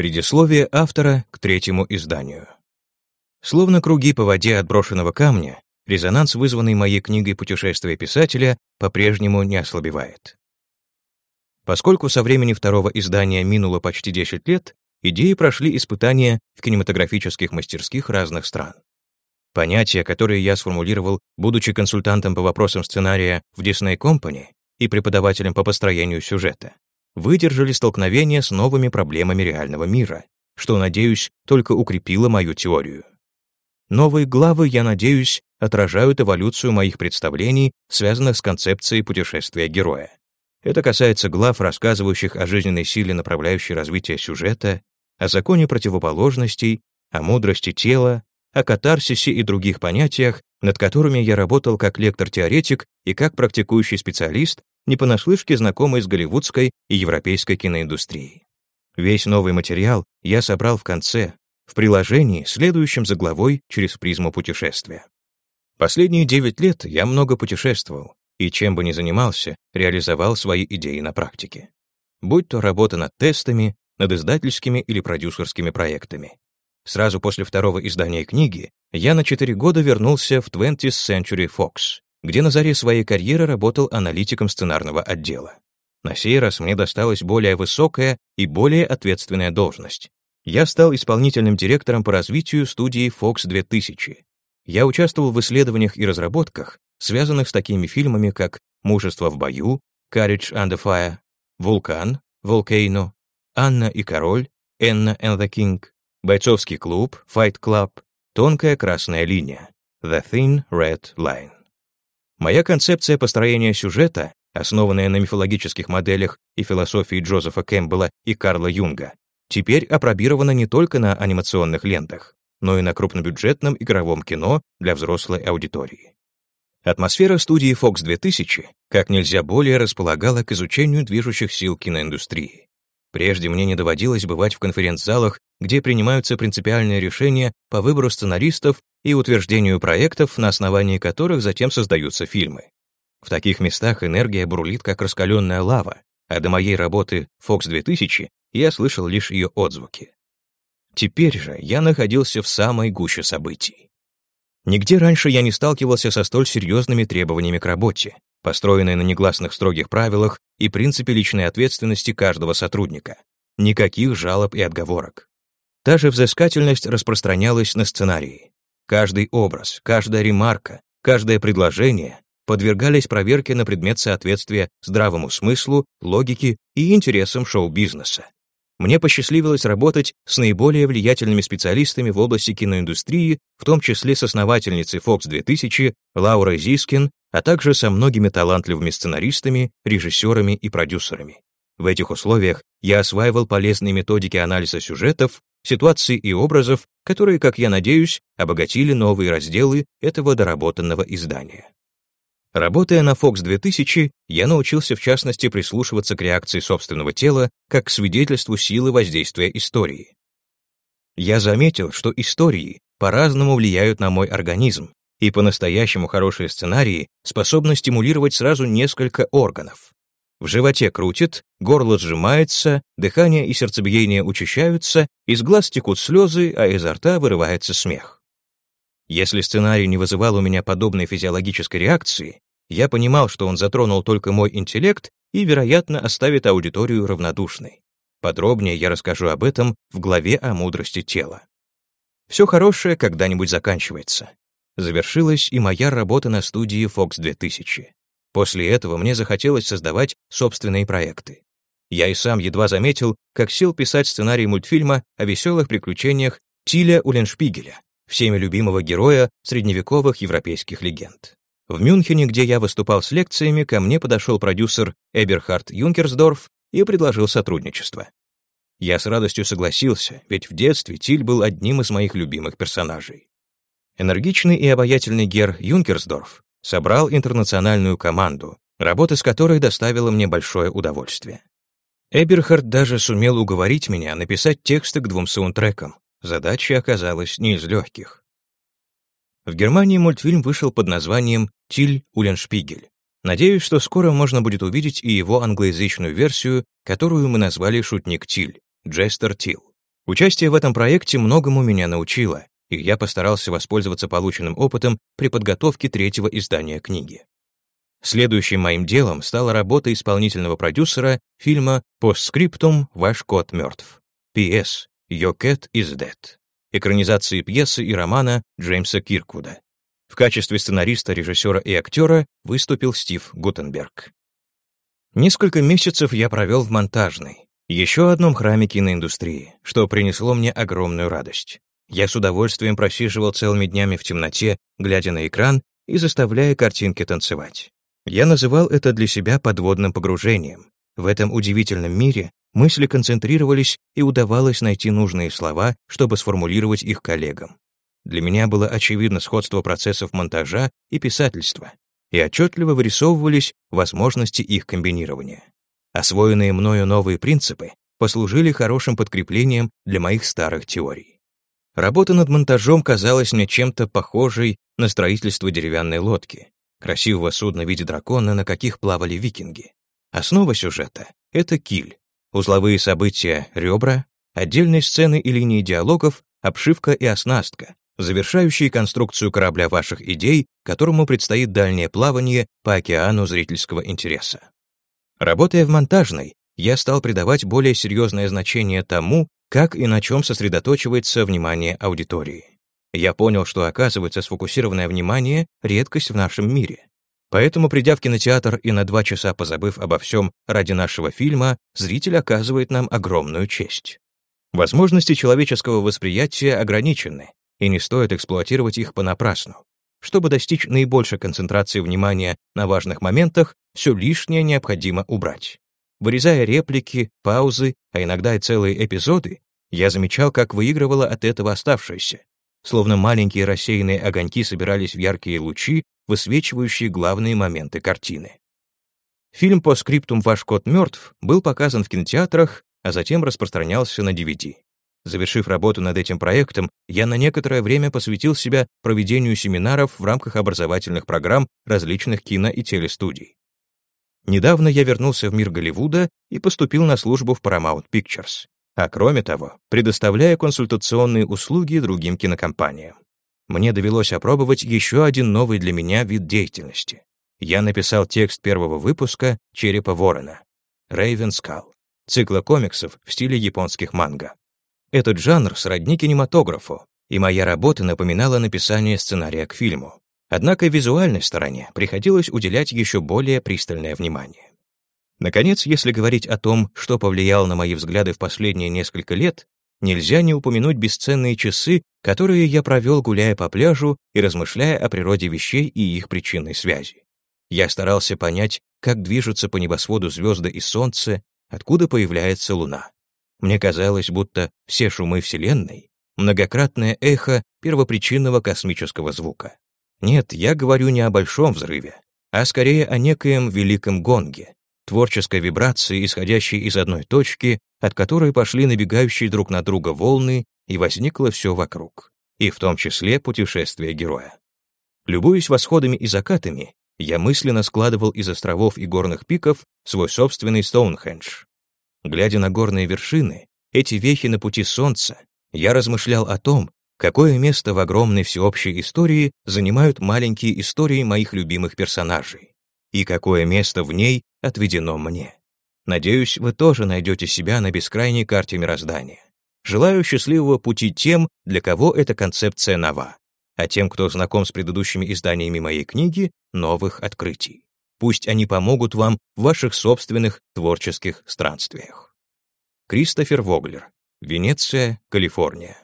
Предисловие автора к третьему изданию. Словно круги по воде отброшенного камня, резонанс, вызванный моей книгой «Путешествие писателя», по-прежнему не ослабевает. Поскольку со времени второго издания минуло почти 10 лет, идеи прошли испытания в кинематографических мастерских разных стран. Понятия, которые я сформулировал, будучи консультантом по вопросам сценария в Disney Company и преподавателем по построению сюжета, выдержали столкновение с новыми проблемами реального мира, что, надеюсь, только укрепило мою теорию. Новые главы, я надеюсь, отражают эволюцию моих представлений, связанных с концепцией путешествия героя. Это касается глав, рассказывающих о жизненной силе, направляющей развитие сюжета, о законе противоположностей, о мудрости тела, о катарсисе и других понятиях, над которыми я работал как лектор-теоретик и как практикующий специалист, не понаслышке знакомый с голливудской и европейской киноиндустрией. Весь новый материал я собрал в конце, в приложении, следующем за главой через призму путешествия. Последние 9 лет я много путешествовал, и чем бы ни занимался, реализовал свои идеи на практике. Будь то работа над тестами, над издательскими или продюсерскими проектами. Сразу после второго издания книги я на 4 года вернулся в 20th Century Fox, где на заре своей карьеры работал аналитиком сценарного отдела. На сей раз мне досталась более высокая и более ответственная должность. Я стал исполнительным директором по развитию студии Fox 2000. Я участвовал в исследованиях и разработках, связанных с такими фильмами, как «Мужество в бою», «Courage under Fire», «Вулкан», «Volcano», «Анна и король», «Энна and the King», «Бойцовский клуб», «Fight Club», «Тонкая красная линия», «The Thin Red Line». Моя концепция построения сюжета, основанная на мифологических моделях и философии Джозефа Кэмпбелла и Карла Юнга, теперь опробирована не только на анимационных лентах, но и на крупнобюджетном игровом кино для взрослой аудитории. Атмосфера студии Fox 2000 как нельзя более располагала к изучению движущих сил киноиндустрии. Прежде мне не доводилось бывать в конференц-залах, где принимаются принципиальные решения по выбору сценаристов и утверждению проектов, на основании которых затем создаются фильмы. В таких местах энергия бурлит, как раскаленная лава, а до моей работы Fox 2000 я слышал лишь ее отзвуки. Теперь же я находился в самой гуще событий. Нигде раньше я не сталкивался со столь серьезными требованиями к работе, построенной на негласных строгих правилах и принципе личной ответственности каждого сотрудника. Никаких жалоб и отговорок. Та же взыскательность распространялась на сценарии. Каждый образ, каждая ремарка, каждое предложение подвергались проверке на предмет соответствия здравому смыслу, логике и интересам шоу-бизнеса. Мне посчастливилось работать с наиболее влиятельными специалистами в области киноиндустрии, в том числе с основательницей Fox 2000 Лаурой Зискин, а также со многими талантливыми сценаристами, режиссерами и продюсерами. В этих условиях я осваивал полезные методики анализа сюжетов, ситуаций и образов, которые, как я надеюсь, обогатили новые разделы этого доработанного издания. Работая на Fox 2000, я научился в частности прислушиваться к реакции собственного тела как к свидетельству силы воздействия истории. Я заметил, что истории по-разному влияют на мой организм, и по-настоящему хорошие сценарии способны стимулировать сразу несколько органов. В животе крутит, горло сжимается, дыхание и сердцебиение учащаются, из глаз текут слезы, а изо рта вырывается смех. Если сценарий не вызывал у меня подобной физиологической реакции, я понимал, что он затронул только мой интеллект и, вероятно, оставит аудиторию равнодушной. Подробнее я расскажу об этом в главе о мудрости тела. Все хорошее когда-нибудь заканчивается. Завершилась и моя работа на студии Fox 2000. После этого мне захотелось создавать собственные проекты. Я и сам едва заметил, как сел писать сценарий мультфильма о веселых приключениях Тиля Уленшпигеля, всеми любимого героя средневековых европейских легенд. В Мюнхене, где я выступал с лекциями, ко мне подошел продюсер Эберхард Юнкерсдорф и предложил сотрудничество. Я с радостью согласился, ведь в детстве Тиль был одним из моих любимых персонажей. Энергичный и обаятельный Гер Юнкерсдорф собрал интернациональную команду, работа с которой доставила мне большое удовольствие. Эберхард даже сумел уговорить меня написать тексты к двум саундтрекам. Задача оказалась не из легких. В Германии мультфильм вышел под названием «Тиль Уленшпигель». Надеюсь, что скоро можно будет увидеть и его англоязычную версию, которую мы назвали «Шутник Тиль» — Джестер Тилл. Участие в этом проекте многому меня научило, и я постарался воспользоваться полученным опытом при подготовке третьего издания книги. Следующим моим делом стала работа исполнительного продюсера фильма «Постскриптум. Ваш кот мертв». П.С. Your cat is dead. Экранизации пьесы и романа Джеймса Кирквуда. В качестве сценариста, режиссера и актера выступил Стив Гутенберг. Несколько месяцев я провел в монтажной, еще одном храме киноиндустрии, что принесло мне огромную радость. Я с удовольствием просиживал целыми днями в темноте, глядя на экран и заставляя картинки танцевать. Я называл это для себя подводным погружением. В этом удивительном мире мысли концентрировались и удавалось найти нужные слова, чтобы сформулировать их коллегам. Для меня было очевидно сходство процессов монтажа и писательства, и отчетливо вырисовывались возможности их комбинирования. Освоенные мною новые принципы послужили хорошим подкреплением для моих старых теорий. Работа над монтажом казалась мне чем-то похожей на строительство деревянной лодки, красивого судна в виде дракона, на каких плавали викинги. Основа сюжета — это киль, узловые события — ребра, отдельные сцены и линии диалогов, обшивка и оснастка, завершающие конструкцию корабля ваших идей, которому предстоит дальнее плавание по океану зрительского интереса. Работая в монтажной, я стал придавать более серьезное значение тому, как и на чем сосредоточивается внимание аудитории. Я понял, что, оказывается, сфокусированное внимание — редкость в нашем мире. Поэтому, придя в кинотеатр и на два часа позабыв обо всем ради нашего фильма, зритель оказывает нам огромную честь. Возможности человеческого восприятия ограничены, и не стоит эксплуатировать их понапрасну. Чтобы достичь наибольшей концентрации внимания на важных моментах, все лишнее необходимо убрать. Вырезая реплики, паузы, а иногда и целые эпизоды, я замечал, как выигрывало от этого оставшееся, словно маленькие рассеянные огоньки собирались в яркие лучи, высвечивающие главные моменты картины. Фильм по скриптум «Ваш кот мертв» был показан в кинотеатрах, а затем распространялся на DVD. Завершив работу над этим проектом, я на некоторое время посвятил себя проведению семинаров в рамках образовательных программ различных кино- и телестудий. Недавно я вернулся в мир Голливуда и поступил на службу в Paramount Pictures а кроме того, предоставляя консультационные услуги другим кинокомпаниям. Мне довелось опробовать еще один новый для меня вид деятельности. Я написал текст первого выпуска «Черепа ворона» Raven Skull, цикла комиксов в стиле японских манго. Этот жанр сродни кинематографу, и моя работа напоминала написание сценария к фильму. Однако визуальной стороне приходилось уделять еще более пристальное внимание. Наконец, если говорить о том, что повлияло на мои взгляды в последние несколько лет, нельзя не упомянуть бесценные часы, которые я провел, гуляя по пляжу и размышляя о природе вещей и их причинной связи. Я старался понять, как движутся по небосводу звезды и солнце, откуда появляется луна. Мне казалось, будто все шумы Вселенной — многократное эхо первопричинного космического звука. Нет, я говорю не о большом взрыве, а скорее о некоем великом гонге, творческой вибрации, исходящей из одной точки, от которой пошли набегающие друг на друга волны, и возникло все вокруг, и в том числе путешествие героя. Любуясь восходами и закатами, я мысленно складывал из островов и горных пиков свой собственный Стоунхендж. Глядя на горные вершины, эти вехи на пути солнца, я размышлял о том, какое место в огромной всеобщей истории занимают маленькие истории моих любимых персонажей, и какое место в ней отведено мне. Надеюсь, вы тоже найдете себя на бескрайней карте мироздания. Желаю счастливого пути тем, для кого эта концепция нова, а тем, кто знаком с предыдущими изданиями моей книги, новых открытий. Пусть они помогут вам в ваших собственных творческих странствиях. Кристофер Воглер. Венеция, Калифорния.